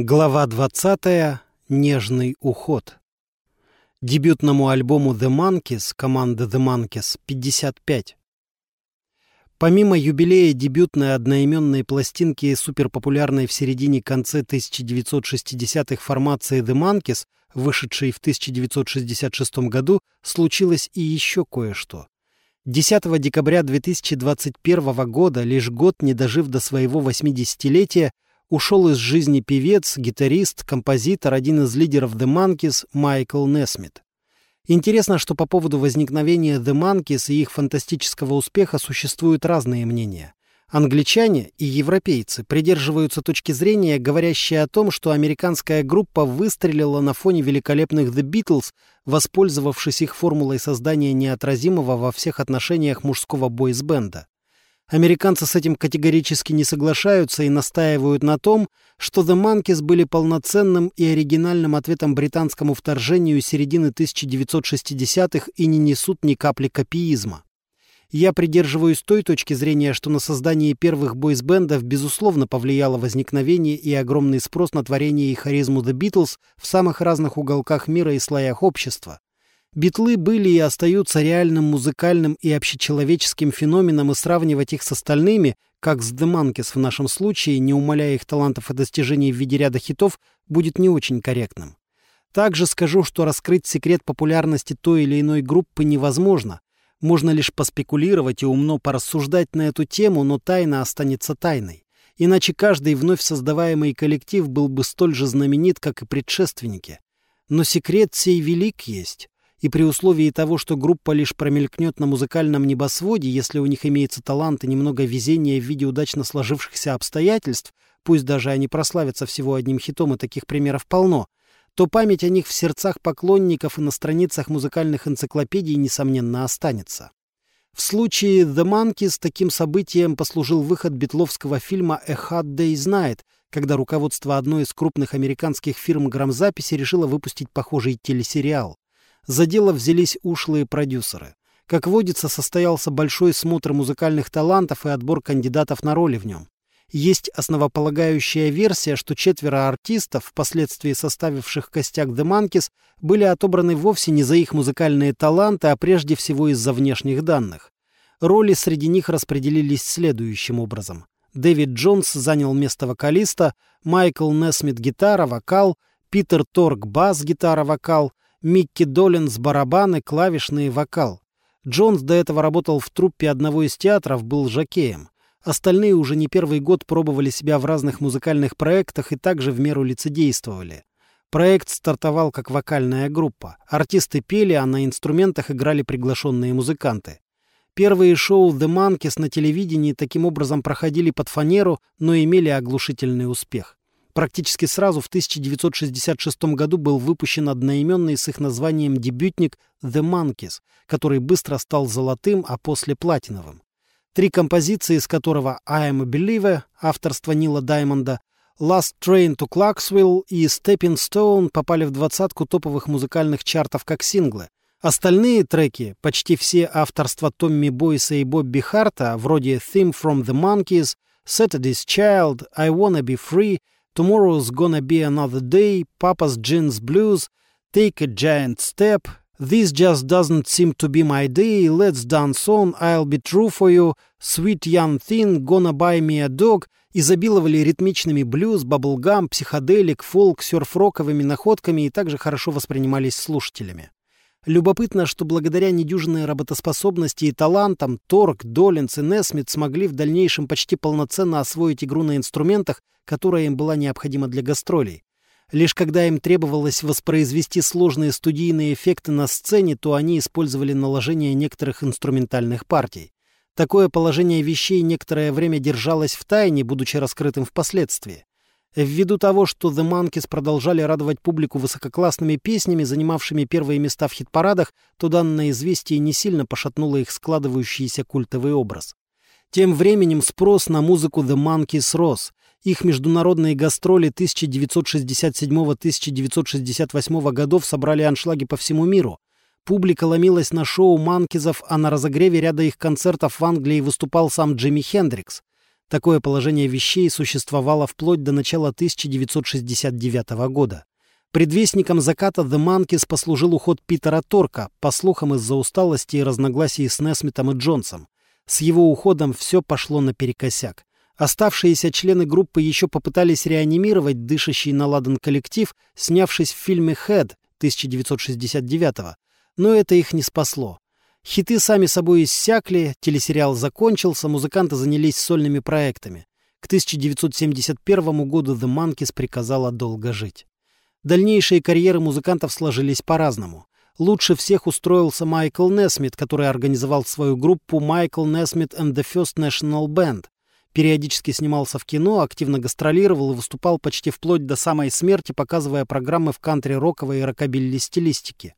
Глава 20. Нежный уход. Дебютному альбому The Monkees команды The Monkees 55. Помимо юбилея дебютной одноименной пластинки суперпопулярной в середине-конце 1960-х формации The Monkees, вышедшей в 1966 году, случилось и еще кое-что. 10 декабря 2021 года, лишь год не дожив до своего 80-летия, ушел из жизни певец, гитарист, композитор, один из лидеров The Monkees Майкл Несмит. Интересно, что по поводу возникновения The Monkees и их фантастического успеха существуют разные мнения. Англичане и европейцы придерживаются точки зрения, говорящей о том, что американская группа выстрелила на фоне великолепных The Beatles, воспользовавшись их формулой создания неотразимого во всех отношениях мужского бойсбенда. Американцы с этим категорически не соглашаются и настаивают на том, что The Monkees были полноценным и оригинальным ответом британскому вторжению середины 1960-х и не несут ни капли копиизма. Я придерживаюсь той точки зрения, что на создание первых бойсбендов безусловно повлияло возникновение и огромный спрос на творение и харизму The Beatles в самых разных уголках мира и слоях общества. Битлы были и остаются реальным музыкальным и общечеловеческим феноменом, и сравнивать их с остальными, как с The в нашем случае, не умаляя их талантов и достижений в виде ряда хитов, будет не очень корректным. Также скажу, что раскрыть секрет популярности той или иной группы невозможно. Можно лишь поспекулировать и умно порассуждать на эту тему, но тайна останется тайной. Иначе каждый вновь создаваемый коллектив был бы столь же знаменит, как и предшественники. Но секрет сей велик есть и при условии того, что группа лишь промелькнет на музыкальном небосводе, если у них имеется талант и немного везения в виде удачно сложившихся обстоятельств, пусть даже они прославятся всего одним хитом, и таких примеров полно, то память о них в сердцах поклонников и на страницах музыкальных энциклопедий, несомненно, останется. В случае The Monkeys таким событием послужил выход битловского фильма «A Hot Day's Night», когда руководство одной из крупных американских фирм грамзаписи решило выпустить похожий телесериал. За дело взялись ушлые продюсеры. Как водится, состоялся большой смотр музыкальных талантов и отбор кандидатов на роли в нем. Есть основополагающая версия, что четверо артистов, впоследствии составивших костяк Monkeys, были отобраны вовсе не за их музыкальные таланты, а прежде всего из-за внешних данных. Роли среди них распределились следующим образом. Дэвид Джонс занял место вокалиста, Майкл Несмит — гитара, вокал, Питер Торг — бас, гитара, вокал, Микки Доллинс — барабаны, клавишные, вокал. Джонс до этого работал в труппе одного из театров, был жокеем. Остальные уже не первый год пробовали себя в разных музыкальных проектах и также в меру лицедействовали. Проект стартовал как вокальная группа. Артисты пели, а на инструментах играли приглашенные музыканты. Первые шоу The Monkeys на телевидении таким образом проходили под фанеру, но имели оглушительный успех. Практически сразу в 1966 году был выпущен одноименный с их названием дебютник «The Monkeys», который быстро стал золотым, а после платиновым. Три композиции, из которого «I am a Believer» авторства Нила Даймонда, «Last Train to Clarksville» и «Stepping Stone» попали в двадцатку топовых музыкальных чартов как синглы. Остальные треки, почти все авторства Томми Бойса и Бобби Харта, вроде «Theme from the Monkeys», «Saturday's Child», «I Wanna Be Free», Tomorrow's Gonna Be Another Day, Papa's Jeans Blues, Take a Giant Step, This Just Doesn't Seem to Be My Day, Let's Dance On, I'll Be True For You, Sweet Young Thing, Gonna Buy Me a Dog изобиловали ритмичными блюз, баблгам, психоделик, фолк, сёрф-роковыми находками и также хорошо воспринимались слушателями. Любопытно, что благодаря недюжинной работоспособности и талантам Торг, Доллинс и Несмит смогли в дальнейшем почти полноценно освоить игру на инструментах, которая им была необходима для гастролей. Лишь когда им требовалось воспроизвести сложные студийные эффекты на сцене, то они использовали наложение некоторых инструментальных партий. Такое положение вещей некоторое время держалось в тайне, будучи раскрытым впоследствии. Ввиду того, что The Monkeys продолжали радовать публику высококлассными песнями, занимавшими первые места в хит-парадах, то данное известие не сильно пошатнуло их складывающийся культовый образ. Тем временем спрос на музыку The Monkeys рос. Их международные гастроли 1967-1968 годов собрали аншлаги по всему миру. Публика ломилась на шоу Манкизов, а на разогреве ряда их концертов в Англии выступал сам Джимми Хендрикс. Такое положение вещей существовало вплоть до начала 1969 года. Предвестником заката The Monkeys послужил уход Питера Торка, по слухам из-за усталости и разногласий с Несмитом и Джонсом. С его уходом все пошло наперекосяк. Оставшиеся члены группы еще попытались реанимировать дышащий на ладан коллектив, снявшись в фильме «Head» 1969 но это их не спасло. Хиты сами собой иссякли, телесериал закончился, музыканты занялись сольными проектами. К 1971 году The Monkeys приказала долго жить. Дальнейшие карьеры музыкантов сложились по-разному. Лучше всех устроился Майкл Несмит, который организовал свою группу Michael Nesmith and the First National Band. Периодически снимался в кино, активно гастролировал и выступал почти вплоть до самой смерти, показывая программы в кантри-роковой и рокобилли стилистике.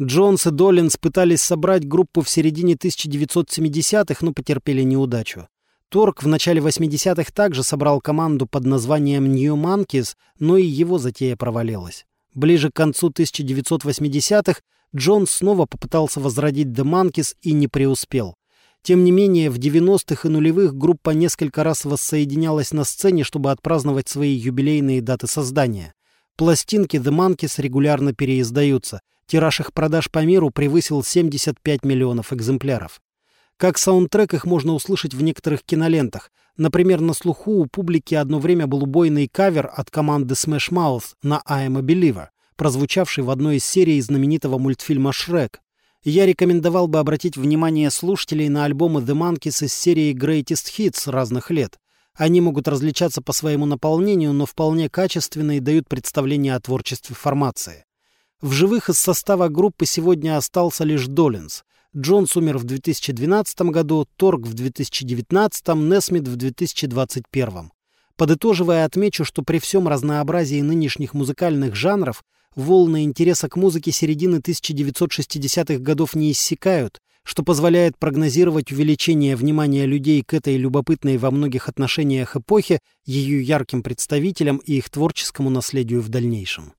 Джонс и Доллинс пытались собрать группу в середине 1970-х, но потерпели неудачу. Торг в начале 80-х также собрал команду под названием New Monkeys, но и его затея провалилась. Ближе к концу 1980-х Джонс снова попытался возродить The Monkeys и не преуспел. Тем не менее, в 90-х и нулевых группа несколько раз воссоединялась на сцене, чтобы отпраздновать свои юбилейные даты создания. Пластинки The Monkeys регулярно переиздаются. Тираж их продаж по миру превысил 75 миллионов экземпляров. Как саундтрек их можно услышать в некоторых кинолентах. Например, на слуху у публики одно время был убойный кавер от команды Smash Mouth на I Am a Believer, прозвучавший в одной из серий знаменитого мультфильма «Шрек». Я рекомендовал бы обратить внимание слушателей на альбомы The Monkeys из серии Greatest Hits разных лет. Они могут различаться по своему наполнению, но вполне качественные и дают представление о творчестве формации. В живых из состава группы сегодня остался лишь Доллинс. Джонс умер в 2012 году, Торг в 2019, Несмит в 2021. Подытоживая, отмечу, что при всем разнообразии нынешних музыкальных жанров волны интереса к музыке середины 1960-х годов не иссякают, что позволяет прогнозировать увеличение внимания людей к этой любопытной во многих отношениях эпохе, ее ярким представителям и их творческому наследию в дальнейшем.